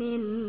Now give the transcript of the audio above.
من